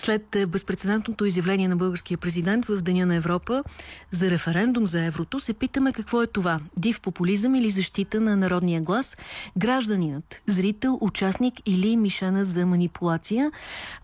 След безпредседентното изявление на българския президент в Деня на Европа за референдум за еврото, се питаме какво е това. Див популизъм или защита на народния глас? Гражданинът, зрител, участник или мишена за манипулация?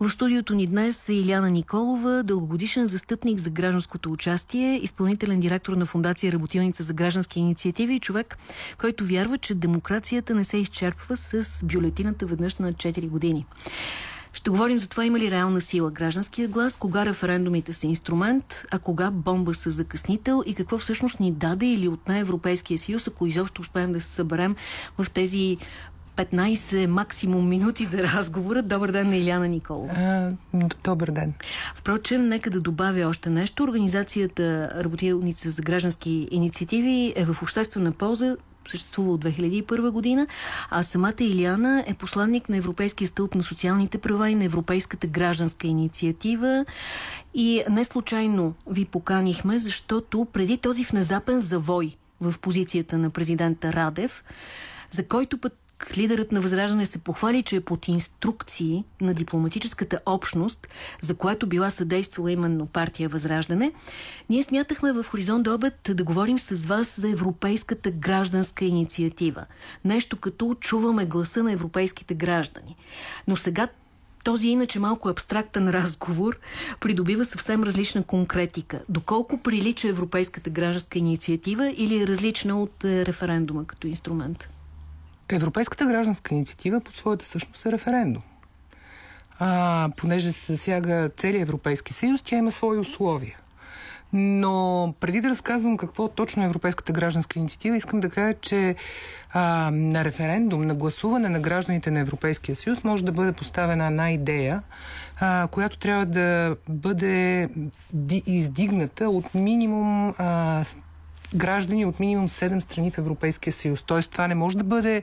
В студиото ни днес е Иляна Николова, дългогодишен застъпник за гражданското участие, изпълнителен директор на Фундация Работилница за граждански инициативи и човек, който вярва, че демокрацията не се изчерпва с бюлетината веднъж на 4 години. Ще говорим за това има ли реална сила гражданския глас, кога референдумите са инструмент, а кога бомба са закъснител и какво всъщност ни даде или от на Европейския съюз, ако изобщо успеем да се съберем в тези 15 максимум минути за разговора. Добър ден на Иляна Николова. А, добър ден. Впрочем, нека да добавя още нещо. Организацията Работилница за граждански инициативи е в обществена полза съществува от 2001 година, а самата Илиана е посланник на Европейския стълб на социалните права и на Европейската гражданска инициатива. И не случайно ви поканихме, защото преди този внезапен завой в позицията на президента Радев, за който път лидерът на Възраждане се похвали, че е под инструкции на дипломатическата общност, за което била съдействала именно партия Възраждане, ние смятахме в Хоризонт до обед да говорим с вас за Европейската гражданска инициатива. Нещо като чуваме гласа на европейските граждани. Но сега този иначе малко абстрактен разговор придобива съвсем различна конкретика. Доколко прилича Европейската гражданска инициатива или е различна от е, референдума като инструмент? Европейската гражданска инициатива по своята същност е референдум. А, понеже се засяга целият Европейски съюз, тя има свои условия. Но преди да разказвам какво точно е Европейската гражданска инициатива, искам да кажа, че а, на референдум, на гласуване на гражданите на Европейския съюз може да бъде поставена една идея, а, която трябва да бъде издигната от минимум а, граждани от минимум 7 страни в Европейския съюз. Тоест това не може да бъде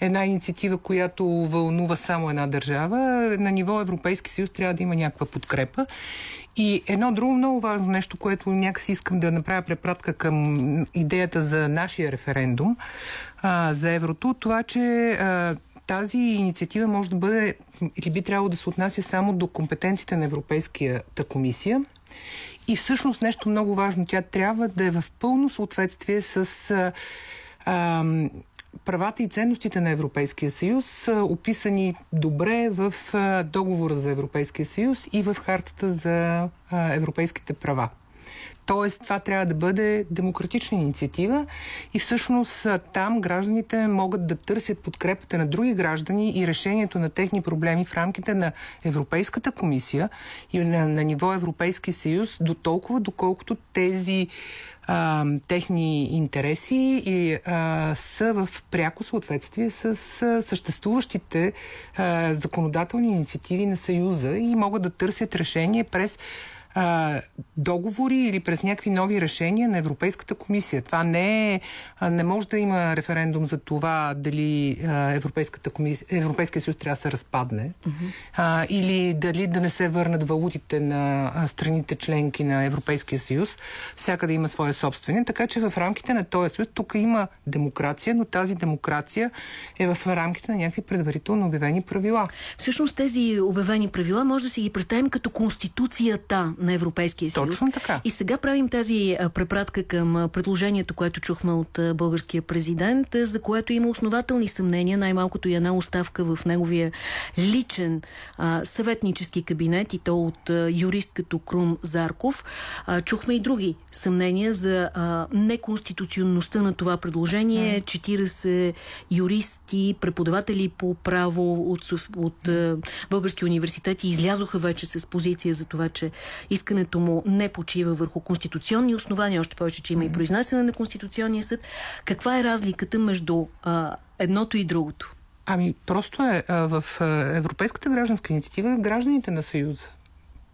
една инициатива, която вълнува само една държава. На ниво Европейски съюз трябва да има някаква подкрепа. И едно друго много важно нещо, което някакси искам да направя препратка към идеята за нашия референдум а, за еврото, това, че а, тази инициатива може да бъде или би трябвало да се отнася само до компетенциите на Европейската комисия и всъщност нещо много важно, тя трябва да е в пълно съответствие с а, а, правата и ценностите на Европейския съюз, описани добре в договора за Европейския съюз и в хартата за европейските права. Тоест, това трябва да бъде демократична инициатива и всъщност там гражданите могат да търсят подкрепата на други граждани и решението на техни проблеми в рамките на Европейската комисия и на, на ниво Европейски съюз до толкова, доколкото тези а, техни интереси и а, са в пряко съответствие с а, съществуващите а, законодателни инициативи на Съюза и могат да търсят решение през а, договори или през някакви нови решения на Европейската комисия. Това не е, не може да има референдум за това дали Европейската комисия, Европейския съюз трябва да се разпадне mm-hmm. а, или дали да не се върнат валутите на страните членки на Европейския съюз. Всяка да има своя собствени. Така че в рамките на този съюз тук има демокрация, но тази демокрация е в рамките на някакви предварително обявени правила. Всъщност тези обявени правила може да си ги представим като конституцията на Европейския съюз. Точно така. И сега правим тази препратка към предложението, което чухме от българския президент, за което има основателни съмнения, най-малкото и една оставка в неговия личен а, съветнически кабинет и то от а, юрист като Крум Зарков. А, чухме и други съмнения за а, неконституционността на това предложение. 40 юристи, преподаватели по право от, от а, български университети излязоха вече с позиция за това, че искането му не почива върху конституционни основания, още повече, че има и произнасяне на Конституционния съд. Каква е разликата между а, едното и другото? Ами, просто е а, в Европейската гражданска инициатива гражданите на Съюза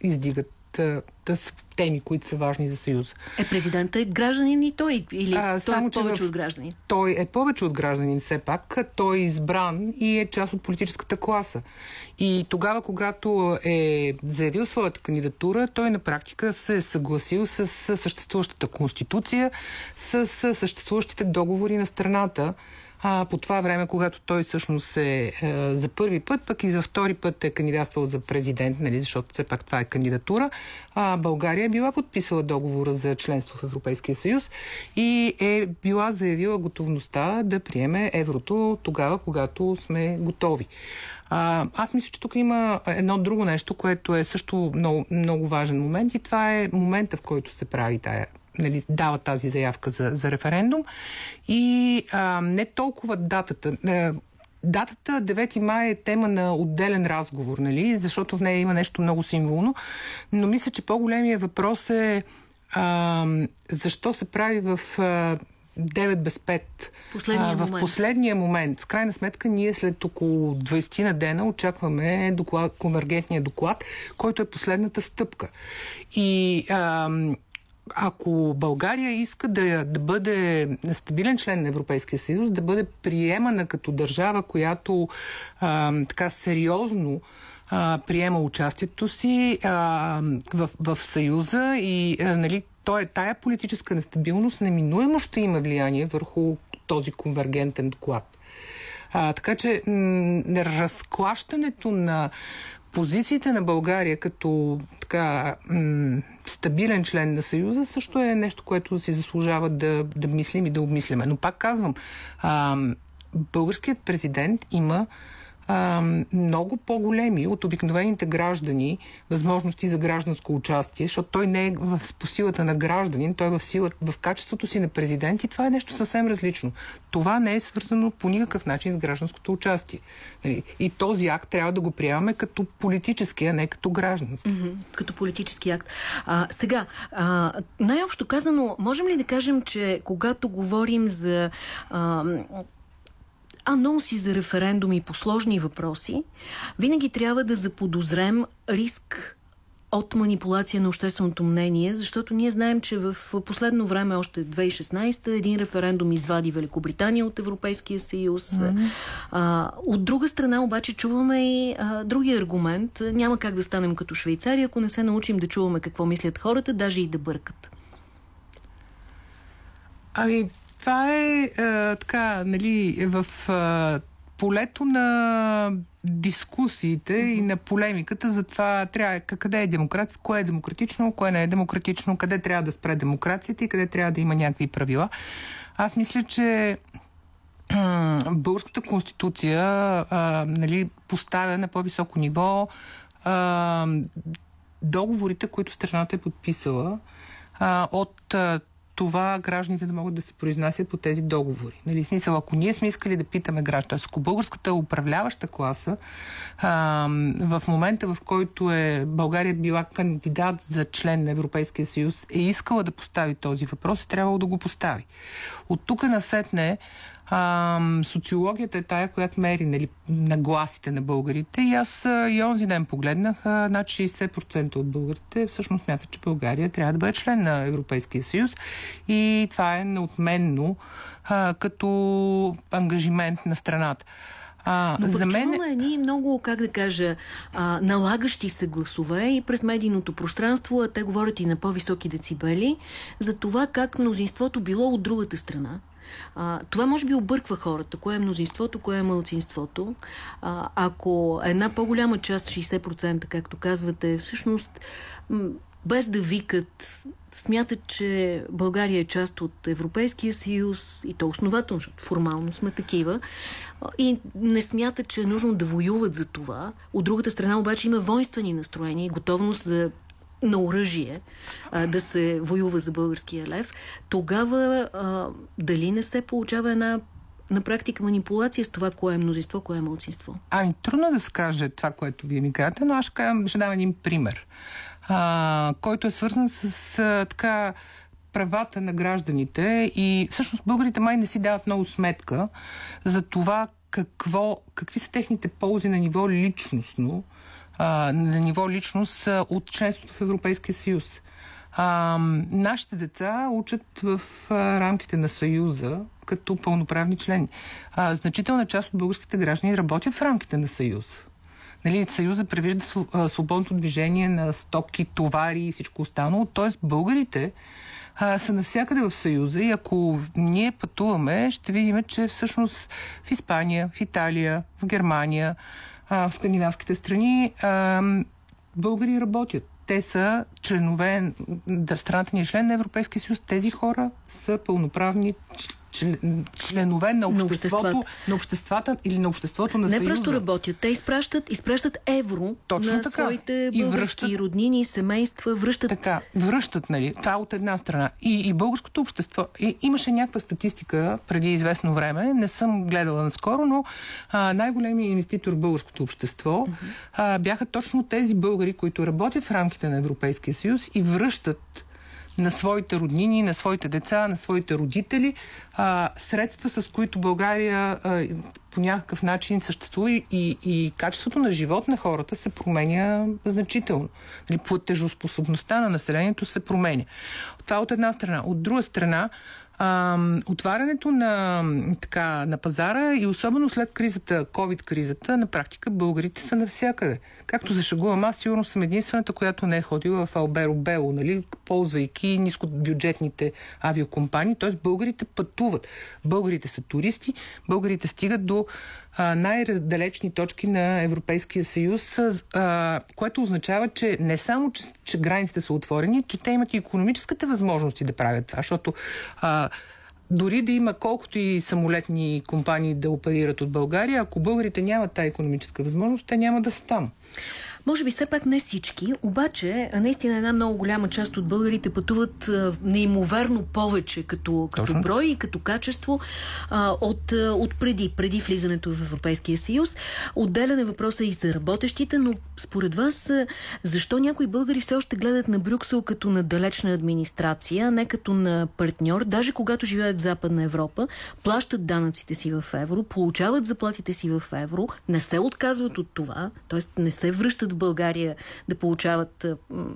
издигат да са теми, които са важни за Съюз. Е, президента е гражданин и той, или а, той е само, е повече в... от гражданин? Той е повече от гражданин все пак. Той е избран и е част от политическата класа. И тогава, когато е заявил своята кандидатура, той на практика се е съгласил с съществуващата конституция, с съществуващите договори на страната а, по това време, когато той всъщност е а, за първи път, пък и за втори път е кандидатствал за президент, нали, защото все пак това е кандидатура, а, България е била подписала договора за членство в Европейския съюз и е била заявила готовността да приеме еврото тогава, когато сме готови. А, аз мисля, че тук има едно друго нещо, което е също много, много важен момент и това е момента, в който се прави тая нали, дава тази заявка за, за референдум. И а, не толкова датата. А, Датата 9 май е тема на отделен разговор, нали? защото в нея има нещо много символно. Но мисля, че по-големия въпрос е а, защо се прави в а, 9 без 5. Последния а, в момент. последния момент. В крайна сметка ние след около 20 на дена очакваме доклад, конвергентния доклад, който е последната стъпка. И а, ако България иска да, да бъде стабилен член на Европейския съюз, да бъде приемана като държава, която а, така сериозно а, приема участието си а, в, в Съюза и а, нали, то е тая политическа нестабилност неминуемо ще има влияние върху този конвергентен доклад. А, така че разклащането на позициите на България като така м- стабилен член на Съюза също е нещо, което си заслужава да, да мислим и да обмисляме. Но пак казвам, а, българският президент има а, много по-големи от обикновените граждани възможности за гражданско участие, защото той не е в, по силата на гражданин, той е в, сила, в качеството си на президент и това е нещо съвсем различно. Това не е свързано по никакъв начин с гражданското участие. Нали? И този акт трябва да го приемаме като политически, а не като граждански. Mm-hmm, като политически акт. А, сега, най-общо казано, можем ли да кажем, че когато говорим за а, анонси за референдуми по сложни въпроси, винаги трябва да заподозрем риск от манипулация на общественото мнение, защото ние знаем, че в последно време, още 2016, един референдум извади Великобритания от Европейския съюз. Mm -hmm. а, от друга страна обаче чуваме и а, другия аргумент. Няма как да станем като Швейцария, ако не се научим да чуваме какво мислят хората, даже и да бъркат. Ами, това е а, така, нали, в а, полето на дискусиите uh-huh. и на полемиката за това трябва, къде е демокрация, кое е демократично, кое не е демократично, къде трябва да спре демокрацията и къде трябва да има някакви правила. Аз мисля, че българската конституция а, нали, поставя на по-високо ниво а, договорите, които страната е подписала а, от а, това гражданите да могат да се произнасят по тези договори. Нали, смисъл, ако ние сме искали да питаме гражданите, ако българската управляваща класа а, в момента, в който е България била кандидат за член на Европейския съюз, е искала да постави този въпрос, е трябвало да го постави. От тук насетне а, социологията е тая, която мери нали, нагласите на българите. И аз и онзи ден погледнах, а, над 60% от българите всъщност смятат, че България трябва да бъде член на Европейския съюз. И това е неотменно а, като ангажимент на страната. А, Но за мен... чуваме едни много, как да кажа, а, налагащи се гласове и през медийното пространство, а те говорят и на по-високи децибели, за това как мнозинството било от другата страна. А, това може би обърква хората. Кое е мнозинството, кое е мълцинството. А, ако една по-голяма част, 60%, както казвате, всъщност без да викат, смятат, че България е част от Европейския съюз и то основателно, защото формално сме такива, и не смятат, че е нужно да воюват за това. От другата страна обаче има воинствени настроения и готовност за на оръжие а, да се воюва за българския лев, тогава а, дали не се получава една на практика манипулация с това, кое е мнозинство, кое е мълцинство? Ами, трудно да се каже това, което вие ми казвате, но аз ще, кажа, дам един пример, а, който е свързан с а, така правата на гражданите и всъщност българите май не си дават много сметка за това какво, какви са техните ползи на ниво личностно, на ниво личност от членството в Европейския съюз. А, нашите деца учат в а, рамките на Съюза като пълноправни члени. А, значителна част от българските граждани работят в рамките на Съюза. Нали, Съюза превижда свободното движение на стоки, товари и всичко останало. Тоест българите а, са навсякъде в Съюза и ако ние пътуваме, ще видим, че всъщност в Испания, в Италия, в Германия, а, в скандинавските страни а, българи работят. Те са членове, да, страната ни е член на Европейския съюз. Тези хора са пълноправни членове на обществото, на, на обществата или на обществото на Не Съюза. просто работят, те изпращат, изпращат евро Точно на така. своите български и връщат, роднини, семейства, връщат. Така, връщат, нали? Това от една страна. И, и българското общество. И, имаше някаква статистика преди известно време, не съм гледала наскоро, но най-големият инвеститор в българското общество uh-huh. а, бяха точно тези българи, които работят в рамките на Европейския съюз и връщат на своите роднини, на своите деца, на своите родители, а, средства, с които България а, по някакъв начин съществува и, и качеството на живот на хората се променя значително. Нали, платежоспособността на населението се променя. Това от една страна. От друга страна, а, отварянето на, така, на пазара и особено след кризата, COVID-кризата, на практика българите са навсякъде. Както за шагувам, аз сигурно съм единствената, която не е ходила в Алберо Бело, нали, ползвайки нискобюджетните авиокомпании. Т.е. българите пътуват. Българите са туристи, българите стигат до най-далечни точки на Европейския съюз, което означава, че не само, че, че границите са отворени, че те имат и економическите възможности да правят това, защото дори да има колкото и самолетни компании да оперират от България, ако българите нямат тази економическа възможност, те няма да са там. Може би все пак не всички, обаче наистина една много голяма част от българите пътуват неимоверно повече като, като брой и като качество а, от, от преди, преди влизането в Европейския съюз. Отделен е въпроса и за работещите, но според вас защо някои българи все още гледат на Брюксел като на далечна администрация, не като на партньор, даже когато живеят в Западна Европа, плащат данъците си в евро, получават заплатите си в евро, не се отказват от това, т.е. не се връщат в България да получават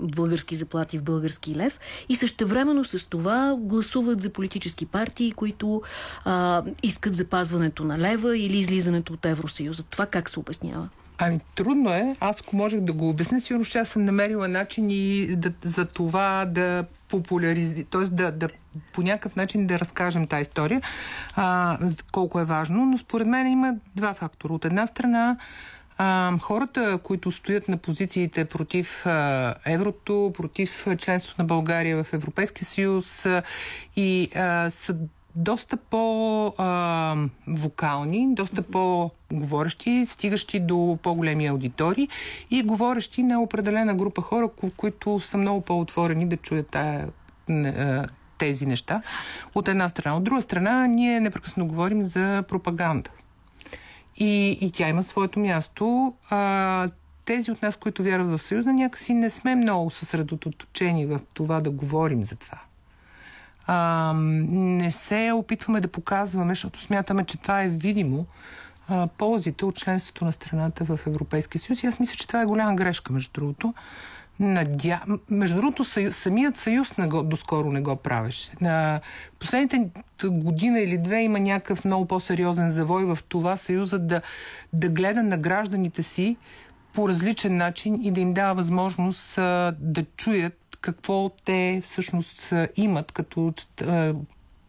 български заплати в български лев и същевременно с това гласуват за политически партии, които а, искат запазването на лева или излизането от Евросъюза. Това как се обяснява? Ами трудно е. Аз ако можех да го обясня, сигурно ще съм намерила начин и да, за това да популяризирам, т.е. Да, да по някакъв начин да разкажем тази история, а, колко е важно. Но според мен има два фактора. От една страна а, хората, които стоят на позициите против а, еврото, против членството на България в Европейския съюз а, и а, са доста по-вокални, доста по-говорещи, стигащи до по-големи аудитории и говорещи на определена група хора, които са много по-отворени да чуят тая, тези неща. От една страна. От друга страна, ние непрекъснато говорим за пропаганда. И, и тя има своето място. А, тези от нас, които вярват в Съюза, някакси не сме много съсредоточени в това да говорим за това. А, не се опитваме да показваме, защото смятаме, че това е видимо, а, ползите от членството на страната в Европейския съюз. И аз мисля, че това е голяма грешка, между другото. Надя... Между другото, самият съюз не го, доскоро не го правеше. На последните година или две има някакъв много по-сериозен завой в това съюза да, да гледа на гражданите си по различен начин и да им дава възможност а, да чуят какво те всъщност имат като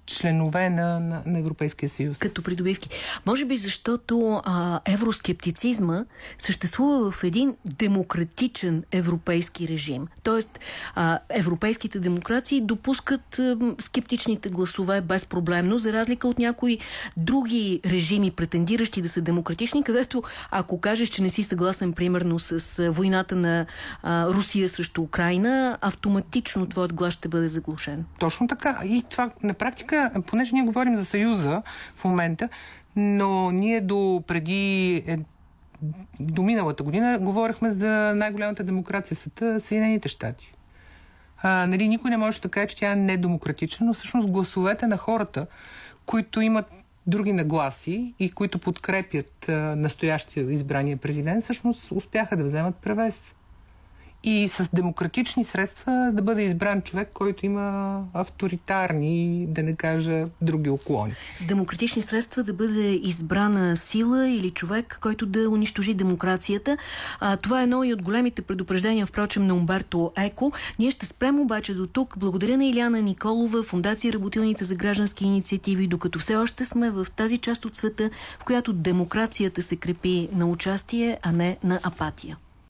членове на, на, на Европейския съюз. Като придобивки. Може би защото а, евроскептицизма съществува в един демократичен европейски режим. Тоест, а, европейските демокрации допускат а, скептичните гласове безпроблемно, за разлика от някои други режими, претендиращи да са демократични, където ако кажеш, че не си съгласен примерно с войната на а, Русия срещу Украина, автоматично твоят глас ще бъде заглушен. Точно така. И това на практика практика, понеже ние говорим за Съюза в момента, но ние до преди е, до миналата година говорихме за най-голямата демокрация в света Съединените щати. А, нали, никой не може да каже, че тя е недемократична, но всъщност гласовете на хората, които имат други нагласи и които подкрепят а, настоящия избрания президент, всъщност успяха да вземат превес. И с демократични средства да бъде избран човек, който има авторитарни, да не кажа, други уклони. С демократични средства да бъде избрана сила или човек, който да унищожи демокрацията. А, това е едно и от големите предупреждения, впрочем, на Умберто Еко. Ние ще спрем обаче до тук. Благодаря на Иляна Николова, Фундация Работилница за граждански инициативи, докато все още сме в тази част от света, в която демокрацията се крепи на участие, а не на апатия.